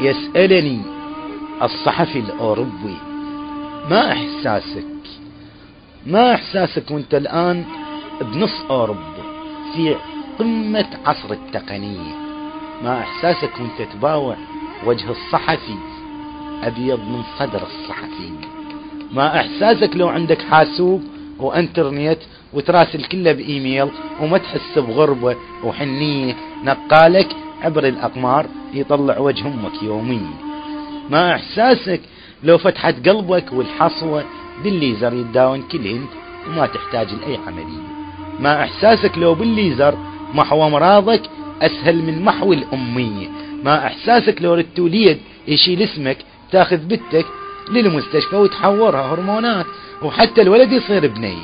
يسألني الصحفي الأوروبي. ما إحساسك؟ ما إحساسك وأنت الآن بنص أوروبا في قمة عصر التقنية؟ ما إحساسك وأنت تباوع وجه الصحفي أبيض من صدر الصحفي؟ ما إحساسك لو عندك حاسوب وإنترنت وتراسل كله بإيميل وما تحس بغربة وحنية؟ نقالك عبر الأقمار يطلع وجه أمك يوميا ما إحساسك لو فتحت قلبك والحصوة بالليزر يتداون كلهن وما تحتاج لأي عملية. ما إحساسك لو بالليزر محو أمراضك أسهل من محو الأمية. ما إحساسك لو ردتوا ليد يشيل اسمك تاخذ بنتك للمستشفى وتحورها هرمونات وحتى الولد يصير بني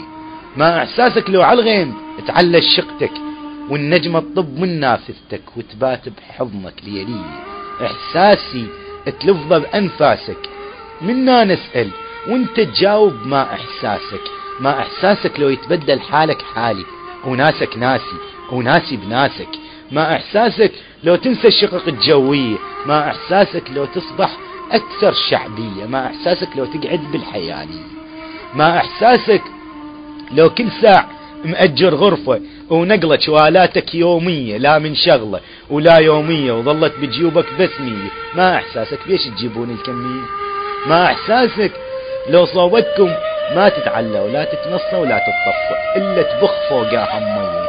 ما إحساسك لو على الغيم تعلش شقتك والنجمة تطب من نافذتك وتبات بحضنك ليلية إحساسي تلفظه بأنفاسك. منا نسأل وانت تجاوب ما إحساسك. ما إحساسك لو يتبدل حالك حالي. وناسك ناسي وناسي بناسك. ما إحساسك لو تنسى الشقق الجوية. ما إحساسك لو تصبح أكثر شعبية. ما إحساسك لو تقعد بالحيانية ما إحساسك لو كل ساعة مأجر غرفة. ونقلت شوالاتك يومية لا من شغلة ولا يومية وظلت بجيوبك بس مية ما إحساسك؟ ليش تجيبون الكمية؟ ما إحساسك؟ لو صوبتكم ما تتعلى ولا تتنصى ولا تتطفى إلا تبخ فوقها مية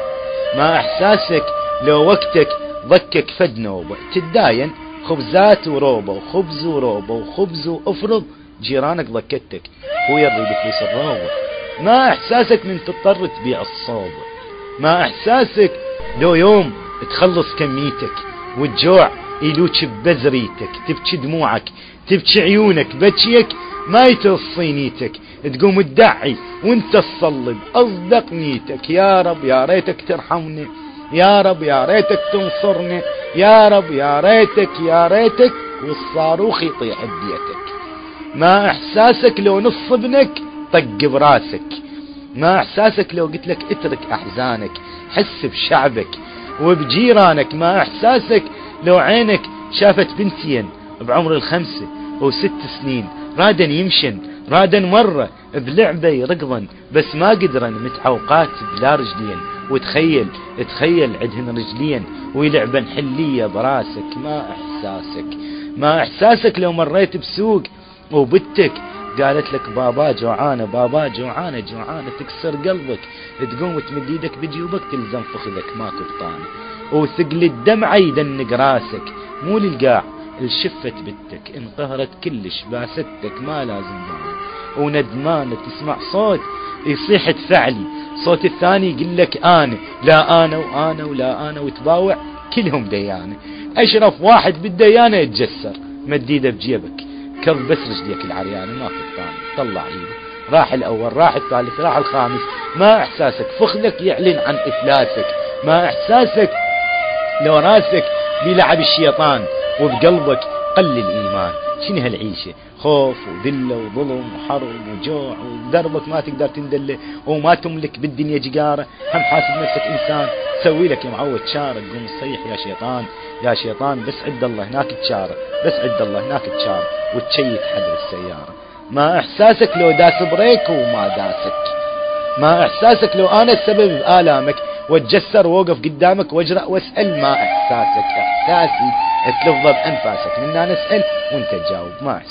ما إحساسك؟ لو وقتك ضكك فد نوبة. تداين خبزات وروبة وخبز وروبة وخبز وأفرض. جيرانك ضكتك خويا الريد فلوس الروبة ما إحساسك من تضطر تبيع الصوبة. ما إحساسك؟ لو يوم تخلص كميتك والجوع يلوش ببزريتك تبكي دموعك تبكي عيونك بكيك ما يتوصي نيتك. تقوم تدعي وانت تصلب اصدق نيتك. يا رب يا ريتك ترحمني يا رب يا ريتك تنصرني يا رب يا ريتك يا ريتك والصاروخ يطيح بيتك. ما إحساسك لو نص ابنك طق براسك. ما إحساسك لو قلت لك اترك أحزانك حس بشعبك وبجيرانك. ما إحساسك لو عينك شافت بنتين بعمر الخمسة وست سنين. رادن يمشن رادن مرة بلعبة يرقضن بس ما قدرن متعوقات بلا رجلين. وتخيل تخيل عدهن رجلين ويلعبن حلية براسك. ما إحساسك ما إحساسك لو مريت بسوق وبتك قالت لك بابا جوعانة بابا جوعانة جوعانة تكسر قلبك. تقوم تمد إيدك بجيوبك تلزم فخذك ماكو بطانة. وثقل الدمعة يدنق راسك. مو للقاع الشفت بتك. انقهرت كلش باستك ما لازم بان وندمانة تسمع صوت يصيح تفعلي صوت الثاني يقول لك أنا لا أنا وأنا ولا أنا وتباوع كلهم ديانة. أشرف واحد بالديانة يتجسر مد ايده بجيبك. كظ بس رجليك العريانة ما الثاني. طلع ايده راح الأول راح الثالث راح الخامس. ما إحساسك فخذك يعلن عن إفلاسك. ما إحساسك لو راسك بيلعب الشيطان وبقلبك قل الإيمان. شنو هالعيشة؟ خوف وذلة وظلم وحرب وجوع ودربك ما تقدر تندله وما تملك بالدنيا جقارة. هم حاسب نفسك إنسان. سوي لك يا معود شارة قوم تصيح يا شيطان. يا شيطان بس عد الله هناك تشارة بس عد الله هناك تشارة وتشيك حدر السيارة. ما إحساسك لو داس brake وما داسك. ما إحساسك لو أنا السبب بآلامك واتجسر ووقف قدامك واجرأ واسأل. ما إحساسك؟ إحساسي. تلفظ بأنفاسك منا نسأل وانت تجاوب. ما